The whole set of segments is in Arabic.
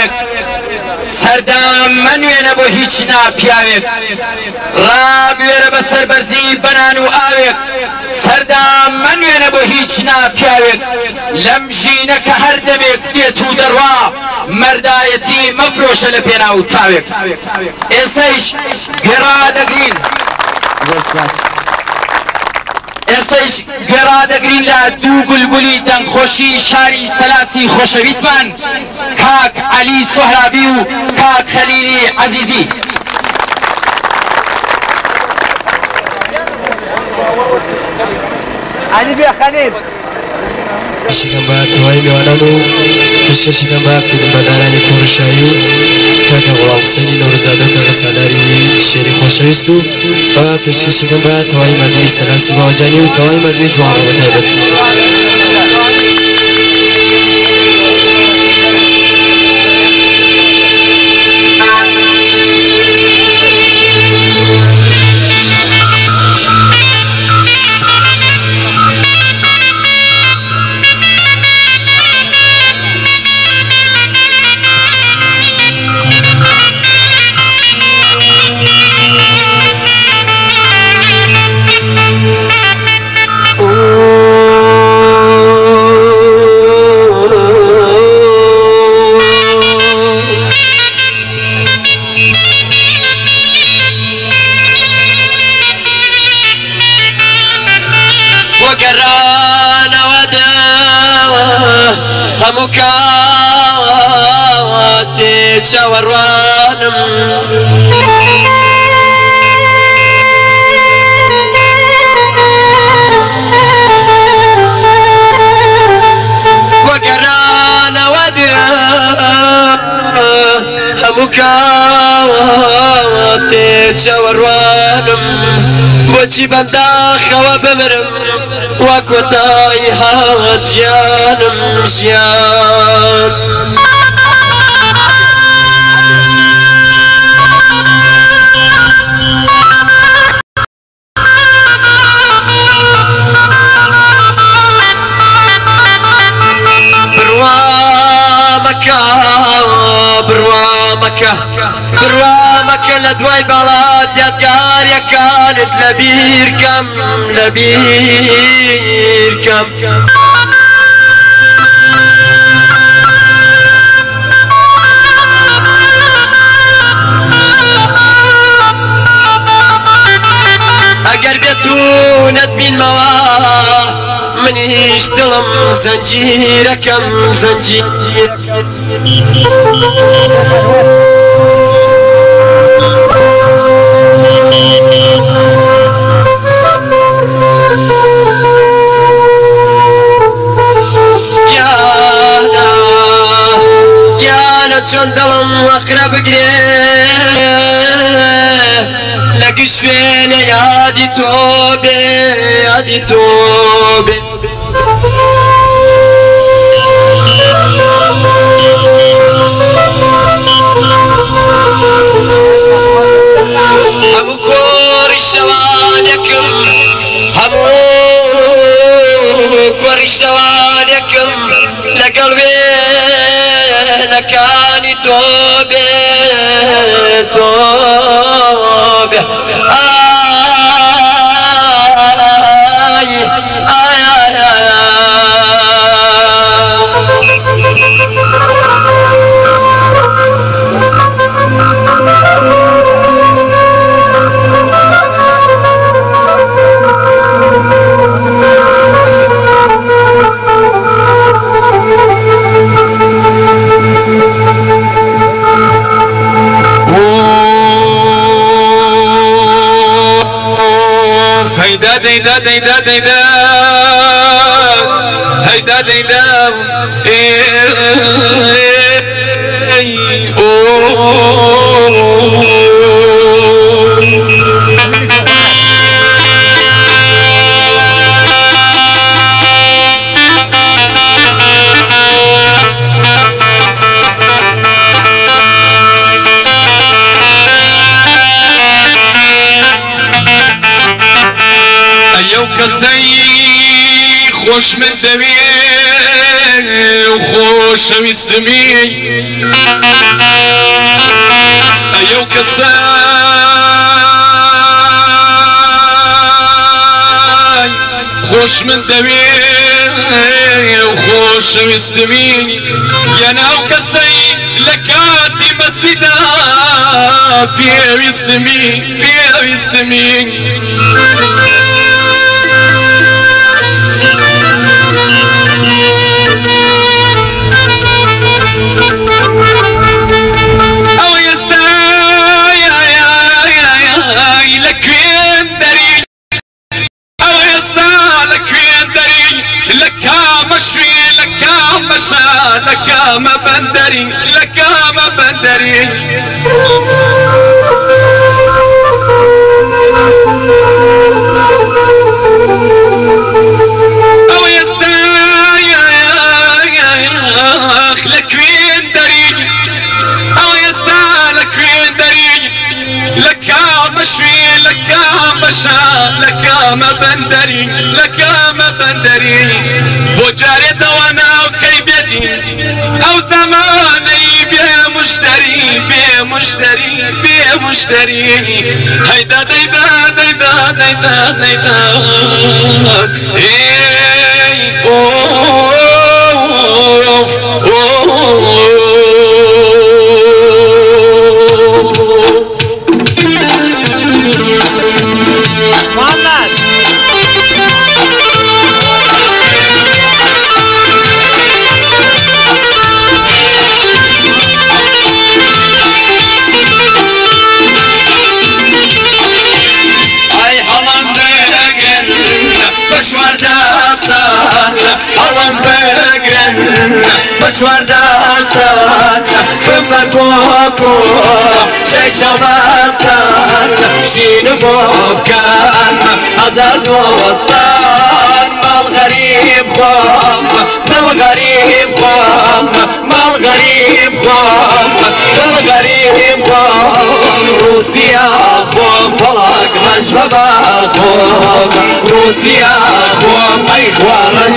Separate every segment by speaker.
Speaker 1: ئاوێک سەردام منوێنە بۆ هیچ ناپیاوێک. ڕابێرە بە سەربەرزی بەنان و ئاوێک. سەردام منوێنە بۆ هیچ ناپیاوێک. لەم ژینە کە هەر دەبێت دێت و دەڕوا مەردایەتی مەفرۆشە لە پێنا و تاوێک. ئێستەیش گێڕا دەگرین. ئێستش گێڕا دەگرین لە دوو گولگولی دەنگخۆشی شاری سەلاسی خۆشەویستمان. کاک علی سۆهرابی و کاک خەلیلی عەزیزی.
Speaker 2: علی بیا خەلیل
Speaker 3: شکم با توهای میوانانو پشت شکم با فیلم بداران کورشایو که که غلام حسینی نورزاده که غسالاری شیری خوشویستو و پشت شکم با توهای مدنی سلاسی باجانی و توهای مدنی جوان رو
Speaker 4: بتایدن گەێرانەوە داوە هەموو کاواتێ چاوەڕوانم. وەگەرانەوە دا هەموو کاواتێ چاوەڕوانم. بۆچی بەمداخەوە بمرم هاوت ژیانم ژیان بڕوامەکە بڕوامەکە بڕوامەکە لە دوای باڵات بیرکەم لە بیرکەم ئەگەر بێتونەت بینمەوە منیش دڵم زەنجیرەکەم زەنجیر گیانە چۆن دڵم وەقرە بگرێ لەگە یادی تۆ بێ یادی تۆ بێ. هەموو تۆ بێ تۆ بێ
Speaker 5: Da da da da da. خۆش من دەوێ و خۆ
Speaker 2: خۆشەویستمی ئەو کەسای خۆش من دەوێ و خۆشەویستمی یەناو کەسەی لە کاتی مەستیدا پێویستمی پێویستمی ئەو لە کامە بەندەری لە کامە بەندەری ئەو زەمانەی بێ مشتری بێ مشتری بێ مشتری هەیدا دەیدا دەیدا دەیدا دەیدا
Speaker 5: چوار داستان بمە کۆکۆ شەی چەماستان شین بۆ بکەن هەزار دۆستان ماڵ غەریب خۆم دڵ غەریب خۆم ماڵ غەریب خۆم دڵ غەریب خۆم رووسیا خۆم بەڵک ڕنج بەبا خۆم رووسیا خۆم ئەی خوا ڕنج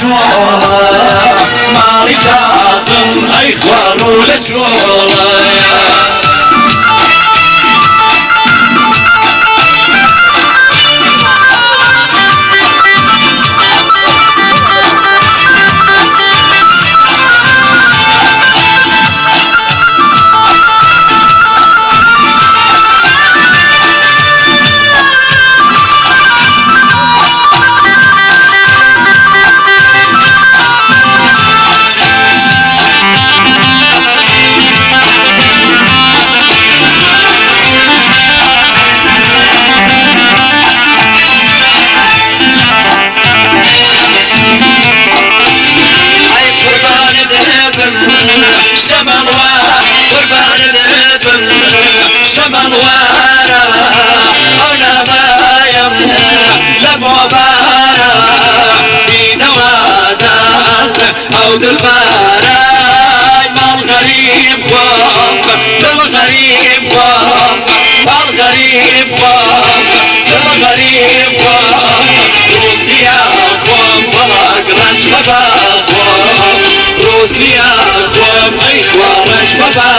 Speaker 5: خۆم ماڵی تازم ئەی خوار و لە چۆڵە شمن وارا أنا ما يمنع لبعبارا في نواداس أو دلبارا. الغريب وام الغريب وام الغريب وام الغريب وام روسيا خوام بلاك رنج روسيا خوام أي خوارج
Speaker 4: بابا